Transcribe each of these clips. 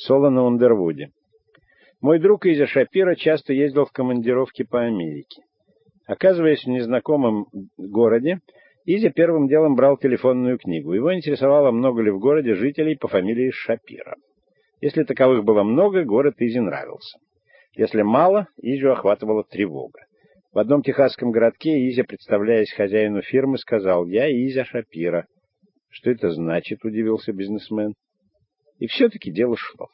Соло на Ундервуде. Мой друг Изя Шапира часто ездил в командировки по Америке. Оказываясь в незнакомом городе, Изя первым делом брал телефонную книгу. Его интересовало, много ли в городе жителей по фамилии Шапира. Если таковых было много, город Изи нравился. Если мало, Изю охватывала тревога. В одном техасском городке Изя, представляясь хозяину фирмы, сказал «Я Изя Шапира». «Что это значит?» — удивился бизнесмен. И все-таки дело шло.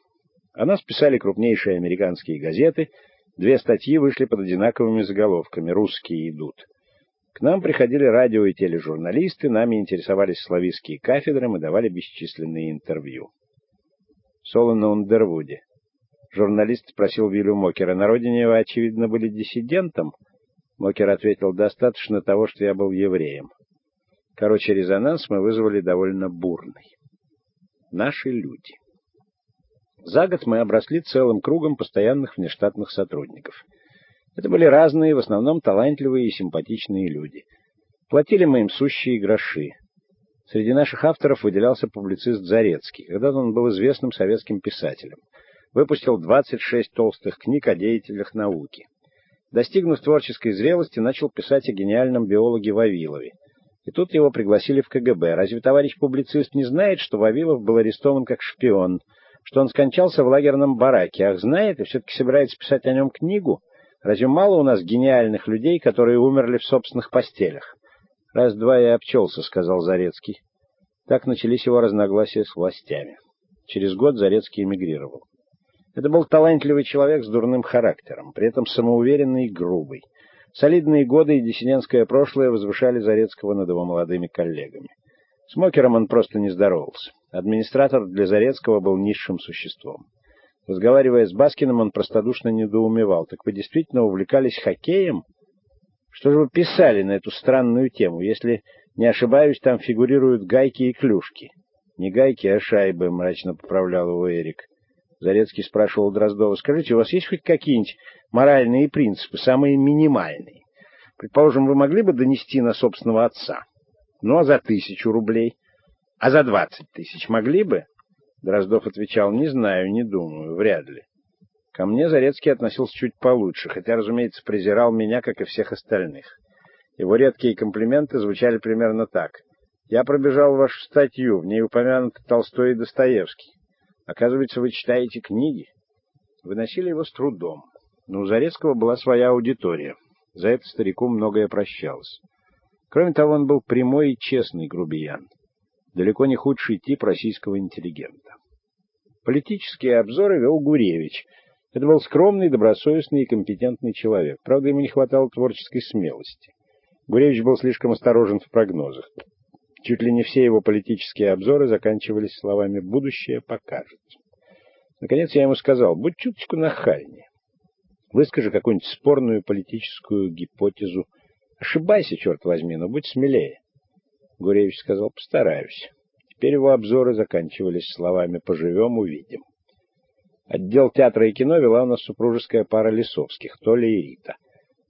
О нас писали крупнейшие американские газеты. Две статьи вышли под одинаковыми заголовками «Русские идут». К нам приходили радио и тележурналисты, нами интересовались славистские кафедры, мы давали бесчисленные интервью. Соло на Ундервуде. Журналист спросил Вилю Мокера, на родине вы, очевидно, были диссидентом? Мокер ответил, достаточно того, что я был евреем. Короче, резонанс мы вызвали довольно бурный. Наши люди. За год мы обросли целым кругом постоянных внештатных сотрудников. Это были разные, в основном талантливые и симпатичные люди. Платили мы им сущие гроши. Среди наших авторов выделялся публицист Зарецкий. Когда-то он был известным советским писателем. Выпустил 26 толстых книг о деятелях науки. Достигнув творческой зрелости, начал писать о гениальном биологе Вавилове. И тут его пригласили в КГБ. Разве товарищ публицист не знает, что Вавилов был арестован как шпион, что он скончался в лагерном бараке? Ах, знает и все-таки собирается писать о нем книгу? Разве мало у нас гениальных людей, которые умерли в собственных постелях? Раз-два я обчелся, — сказал Зарецкий. Так начались его разногласия с властями. Через год Зарецкий эмигрировал. Это был талантливый человек с дурным характером, при этом самоуверенный и грубый. Солидные годы и диссидентское прошлое возвышали Зарецкого над его молодыми коллегами. С Мокером он просто не здоровался. Администратор для Зарецкого был низшим существом. Разговаривая с Баскиным, он простодушно недоумевал. «Так вы действительно увлекались хоккеем? Что же вы писали на эту странную тему? Если не ошибаюсь, там фигурируют гайки и клюшки». «Не гайки, а шайбы», — мрачно поправлял его Эрик. Зарецкий спрашивал Дроздова, «Скажите, у вас есть хоть какие-нибудь моральные принципы, самые минимальные? Предположим, вы могли бы донести на собственного отца? Ну, а за тысячу рублей?» А за двадцать тысяч могли бы? Дроздов отвечал, не знаю, не думаю, вряд ли. Ко мне Зарецкий относился чуть получше, хотя, разумеется, презирал меня, как и всех остальных. Его редкие комплименты звучали примерно так. «Я пробежал вашу статью, в ней упомянуты Толстой и Достоевский. Оказывается, вы читаете книги». Выносили его с трудом. Но у Зарецкого была своя аудитория. За это старику многое прощалось. Кроме того, он был прямой и честный грубиян далеко не худший тип российского интеллигента. Политические обзоры вел Гуревич. Это был скромный, добросовестный и компетентный человек. Правда, ему не хватало творческой смелости. Гуревич был слишком осторожен в прогнозах. Чуть ли не все его политические обзоры заканчивались словами «будущее покажет». Наконец я ему сказал, будь чуточку нахальнее. Выскажи какую-нибудь спорную политическую гипотезу. Ошибайся, черт возьми, но будь смелее. Гуревич сказал, постараюсь. Теперь его обзоры заканчивались словами «поживем, увидим». Отдел театра и кино вела у нас супружеская пара Лисовских, Толя и Рита.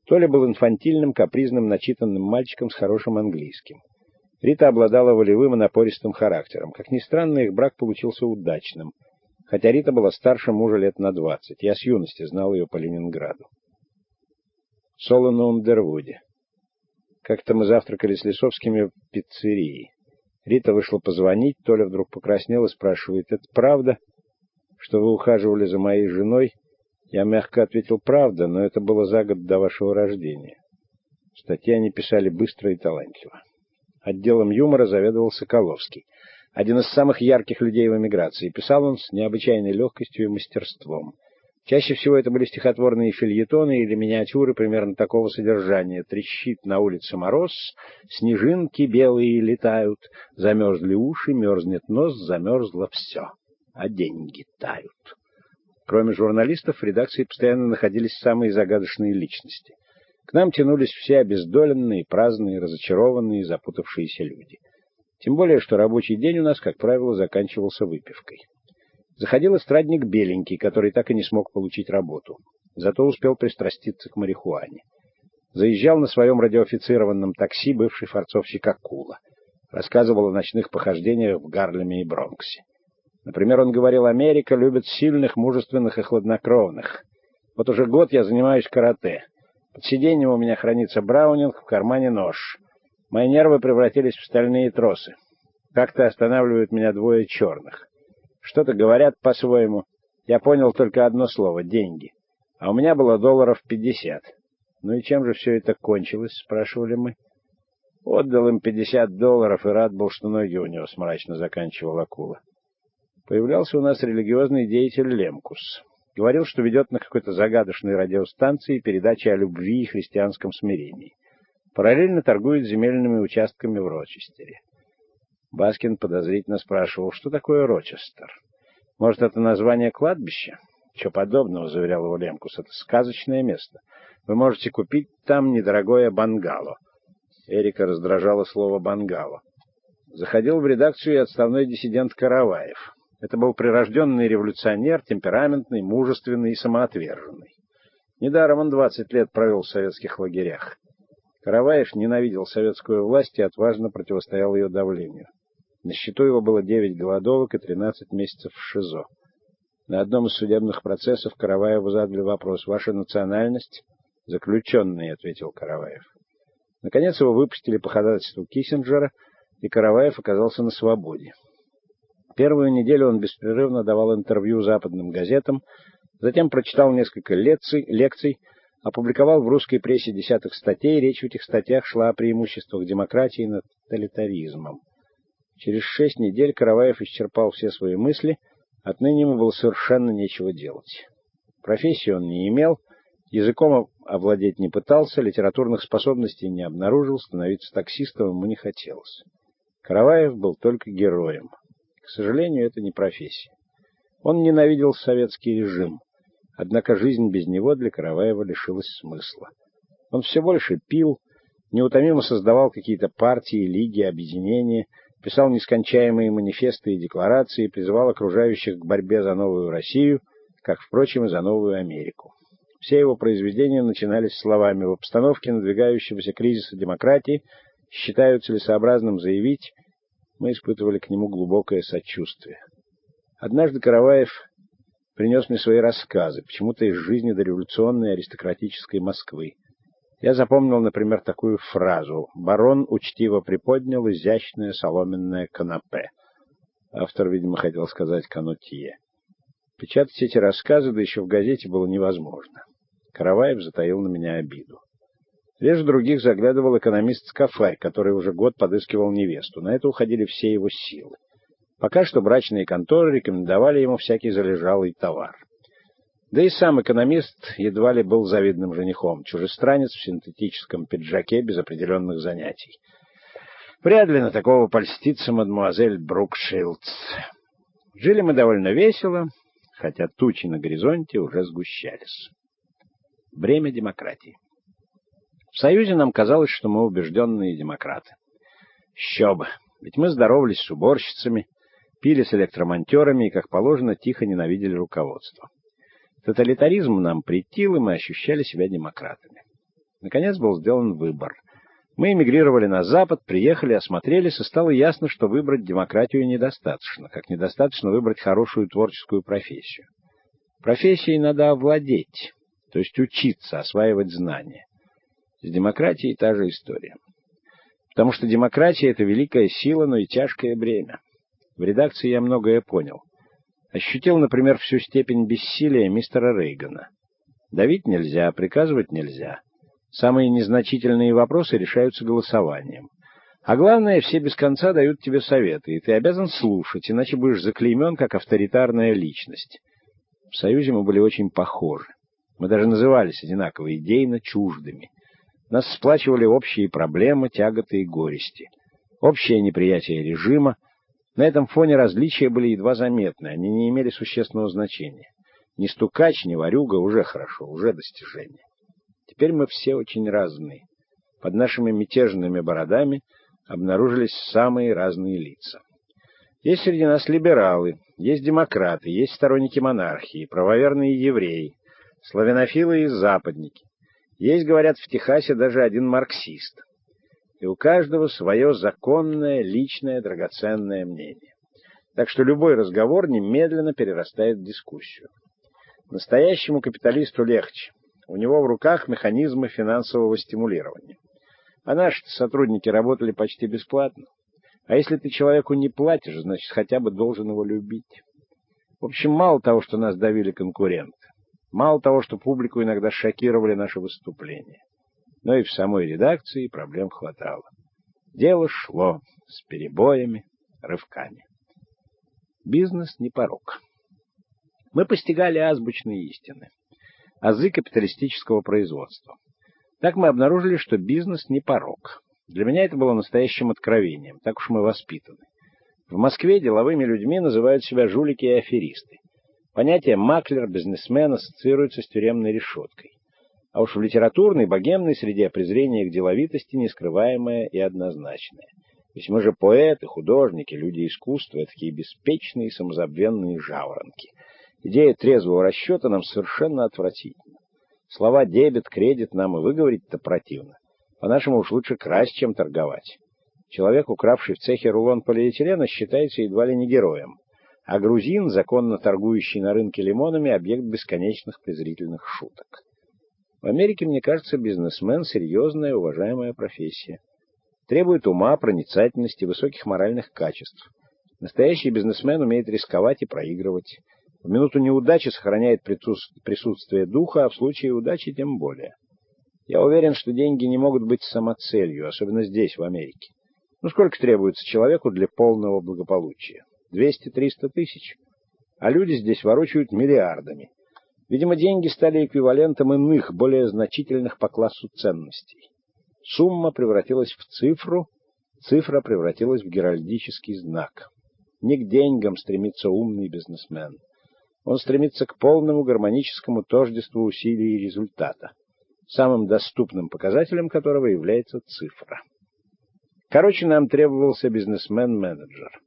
Толя был инфантильным, капризным, начитанным мальчиком с хорошим английским. Рита обладала волевым и напористым характером. Как ни странно, их брак получился удачным. Хотя Рита была старше мужа лет на двадцать. Я с юности знал ее по Ленинграду. Соло на Ундервуде. Как-то мы завтракали с Лисовскими в пиццерии. Рита вышла позвонить, Толя вдруг покраснел и спрашивает, «Это правда, что вы ухаживали за моей женой?» Я мягко ответил, «Правда, но это было за год до вашего рождения». Статьи они писали быстро и талантливо. Отделом юмора заведовал Соколовский, один из самых ярких людей в эмиграции. Писал он с необычайной легкостью и мастерством. Чаще всего это были стихотворные фильетоны или миниатюры примерно такого содержания. Трещит на улице мороз, снежинки белые летают, замерзли уши, мерзнет нос, замерзло все, а деньги тают. Кроме журналистов, в редакции постоянно находились самые загадочные личности. К нам тянулись все обездоленные, праздные, разочарованные, запутавшиеся люди. Тем более, что рабочий день у нас, как правило, заканчивался выпивкой. Заходил эстрадник Беленький, который так и не смог получить работу. Зато успел пристраститься к марихуане. Заезжал на своем радиоофицированном такси бывший форцовщик Акула. Рассказывал о ночных похождениях в Гарлеме и Бронксе. Например, он говорил, Америка любит сильных, мужественных и хладнокровных. Вот уже год я занимаюсь карате. Под сиденьем у меня хранится браунинг, в кармане нож. Мои нервы превратились в стальные тросы. Как-то останавливают меня двое черных. Что-то говорят по-своему. Я понял только одно слово — деньги. А у меня было долларов пятьдесят. «Ну и чем же все это кончилось?» — спрашивали мы. Отдал им пятьдесят долларов и рад был, что ноги у него смрачно заканчивал акула. Появлялся у нас религиозный деятель Лемкус. Говорил, что ведет на какой-то загадочной радиостанции передачи о любви и христианском смирении. Параллельно торгует земельными участками в Рочестере. Баскин подозрительно спрашивал, что такое Рочестер. Может, это название кладбища? Чего подобного, заверял его Лемкус, это сказочное место. Вы можете купить там недорогое бангало. Эрика раздражало слово «бангало». Заходил в редакцию и отставной диссидент Караваев. Это был прирожденный революционер, темпераментный, мужественный и самоотверженный. Недаром он 20 лет провел в советских лагерях. Караваев ненавидел советскую власть и отважно противостоял ее давлению. На счету его было 9 голодовок и 13 месяцев в ШИЗО. На одном из судебных процессов Караваеву задали вопрос «Ваша национальность?» «Заключенный», — ответил Караваев. Наконец его выпустили по ходатайству Киссинджера, и Караваев оказался на свободе. Первую неделю он беспрерывно давал интервью западным газетам, затем прочитал несколько лекций, лекций опубликовал в русской прессе десяток статей, речь в этих статьях шла о преимуществах демократии над тоталитаризмом. Через шесть недель Караваев исчерпал все свои мысли, отныне ему было совершенно нечего делать. Профессии он не имел, языком овладеть не пытался, литературных способностей не обнаружил, становиться таксистом ему не хотелось. Караваев был только героем. К сожалению, это не профессия. Он ненавидел советский режим, однако жизнь без него для Караваева лишилась смысла. Он все больше пил, неутомимо создавал какие-то партии, лиги, объединения, писал нескончаемые манифесты и декларации, призывал окружающих к борьбе за новую Россию, как, впрочем, и за новую Америку. Все его произведения начинались словами «В обстановке надвигающегося кризиса демократии считаю целесообразным заявить, мы испытывали к нему глубокое сочувствие. Однажды Караваев принес мне свои рассказы, почему-то из жизни дореволюционной аристократической Москвы. Я запомнил, например, такую фразу «Барон учтиво приподнял изящное соломенное канапе». Автор, видимо, хотел сказать «канутье». Печатать эти рассказы, да еще в газете, было невозможно. Караваев затаил на меня обиду. Реже других заглядывал экономист Скафарь, который уже год подыскивал невесту. На это уходили все его силы. Пока что брачные конторы рекомендовали ему всякий залежалый товар. Да и сам экономист едва ли был завидным женихом, чужестранец в синтетическом пиджаке без определенных занятий. Вряд ли на такого польстится мадемуазель Брукшилдс. Жили мы довольно весело, хотя тучи на горизонте уже сгущались. Бремя демократии. В Союзе нам казалось, что мы убежденные демократы. Еще бы, ведь мы здоровались с уборщицами, пили с электромонтерами и, как положено, тихо ненавидели руководство. Тоталитаризм нам претил, и мы ощущали себя демократами. Наконец был сделан выбор. Мы эмигрировали на Запад, приехали, осмотрелись, и стало ясно, что выбрать демократию недостаточно, как недостаточно выбрать хорошую творческую профессию. Профессией надо овладеть, то есть учиться, осваивать знания. С демократией та же история. Потому что демократия — это великая сила, но и тяжкое бремя. В редакции я многое понял — Ощутил, например, всю степень бессилия мистера Рейгана. Давить нельзя, приказывать нельзя. Самые незначительные вопросы решаются голосованием. А главное, все без конца дают тебе советы, и ты обязан слушать, иначе будешь заклеймен как авторитарная личность. В Союзе мы были очень похожи. Мы даже назывались одинаково идейно чуждыми. Нас сплачивали общие проблемы, тяготы и горести. Общее неприятие режима, на этом фоне различия были едва заметны, они не имели существенного значения. Ни стукач, ни варюга уже хорошо, уже достижение. Теперь мы все очень разные. Под нашими мятежными бородами обнаружились самые разные лица. Есть среди нас либералы, есть демократы, есть сторонники монархии, правоверные евреи, славянофилы и западники. Есть, говорят, в Техасе даже один марксист и у каждого свое законное, личное, драгоценное мнение. Так что любой разговор немедленно перерастает в дискуссию. Настоящему капиталисту легче. У него в руках механизмы финансового стимулирования. А наши сотрудники работали почти бесплатно. А если ты человеку не платишь, значит, хотя бы должен его любить. В общем, мало того, что нас давили конкуренты, мало того, что публику иногда шокировали наши выступления, но и в самой редакции проблем хватало. Дело шло с перебоями, рывками. Бизнес не порог. Мы постигали азбучные истины, азы капиталистического производства. Так мы обнаружили, что бизнес не порог. Для меня это было настоящим откровением, так уж мы воспитаны. В Москве деловыми людьми называют себя жулики и аферисты. Понятие маклер, бизнесмен ассоциируется с тюремной решеткой. А уж в литературной, богемной среде презрение к деловитости нескрываемое и однозначное. Ведь мы же поэты, художники, люди искусства, такие беспечные самозабвенные жаворонки. Идея трезвого расчета нам совершенно отвратительна. Слова дебет, кредит нам и выговорить-то противно. По-нашему уж лучше красть, чем торговать. Человек, укравший в цехе рулон полиэтилена, считается едва ли не героем. А грузин, законно торгующий на рынке лимонами, объект бесконечных презрительных шуток. В Америке, мне кажется, бизнесмен — серьезная, уважаемая профессия. Требует ума, проницательности, высоких моральных качеств. Настоящий бизнесмен умеет рисковать и проигрывать. В минуту неудачи сохраняет присутствие духа, а в случае удачи тем более. Я уверен, что деньги не могут быть самоцелью, особенно здесь, в Америке. Ну сколько требуется человеку для полного благополучия? 200-300 тысяч. А люди здесь ворочают миллиардами. Видимо, деньги стали эквивалентом иных, более значительных по классу ценностей. Сумма превратилась в цифру, цифра превратилась в геральдический знак. Не к деньгам стремится умный бизнесмен. Он стремится к полному гармоническому тождеству усилий и результата, самым доступным показателем которого является цифра. Короче, нам требовался бизнесмен-менеджер.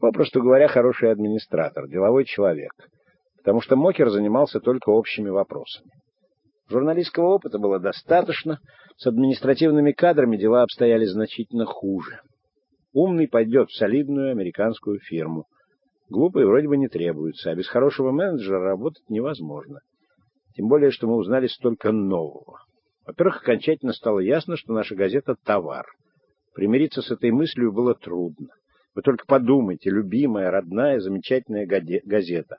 Попросту говоря, хороший администратор, деловой человек. Потому что Мокер занимался только общими вопросами. Журналистского опыта было достаточно, с административными кадрами дела обстояли значительно хуже. Умный пойдет в солидную американскую фирму. Глупые вроде бы не требуются, а без хорошего менеджера работать невозможно. Тем более, что мы узнали столько нового. Во-первых, окончательно стало ясно, что наша газета — товар. Примириться с этой мыслью было трудно. Вы только подумайте, любимая, родная, замечательная газета.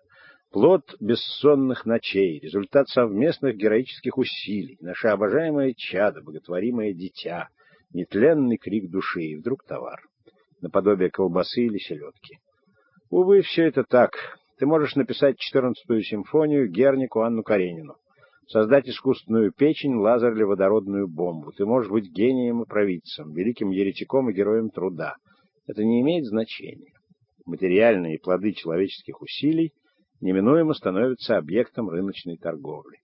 Плод бессонных ночей, результат совместных героических усилий, наше обожаемое чадо, боготворимое дитя, нетленный крик души и вдруг товар, наподобие колбасы или селедки. Увы, все это так. Ты можешь написать четырнадцатую симфонию Гернику Анну Каренину, создать искусственную печень, лазер или водородную бомбу. Ты можешь быть гением и провидцем, великим еретиком и героем труда. Это не имеет значения. Материальные плоды человеческих усилий неминуемо становятся объектом рыночной торговли.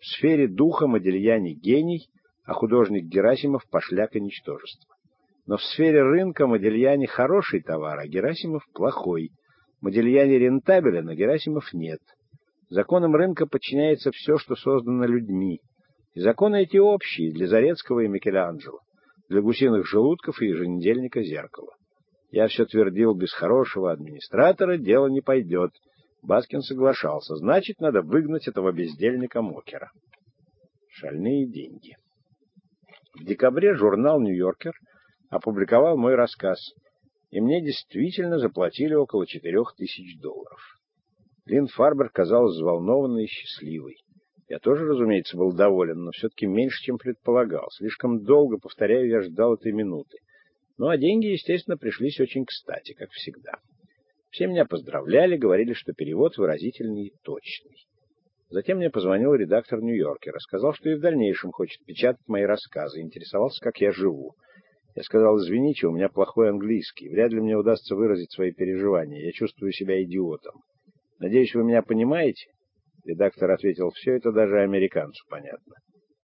В сфере духа Модельяне гений, а художник Герасимов пошляк и ничтожество. Но в сфере рынка Модельяне хороший товар, а Герасимов плохой. Модельяне рентабелен, а Герасимов нет. Законам рынка подчиняется все, что создано людьми. И законы эти общие для Зарецкого и Микеланджело, для гусиных желудков и еженедельника зеркала. Я все твердил, без хорошего администратора дело не пойдет. Баскин соглашался. Значит, надо выгнать этого бездельника Мокера. Шальные деньги. В декабре журнал «Нью-Йоркер» опубликовал мой рассказ, и мне действительно заплатили около четырех тысяч долларов. Лин Фарбер казалась взволнованной и счастливой. Я тоже, разумеется, был доволен, но все-таки меньше, чем предполагал. Слишком долго, повторяю, я ждал этой минуты. Ну, а деньги, естественно, пришлись очень кстати, как всегда. Все меня поздравляли, говорили, что перевод выразительный и точный. Затем мне позвонил редактор Нью-Йоркера, сказал, что и в дальнейшем хочет печатать мои рассказы, интересовался, как я живу. Я сказал, извините, у меня плохой английский, вряд ли мне удастся выразить свои переживания, я чувствую себя идиотом. Надеюсь, вы меня понимаете? Редактор ответил, все это даже американцу понятно.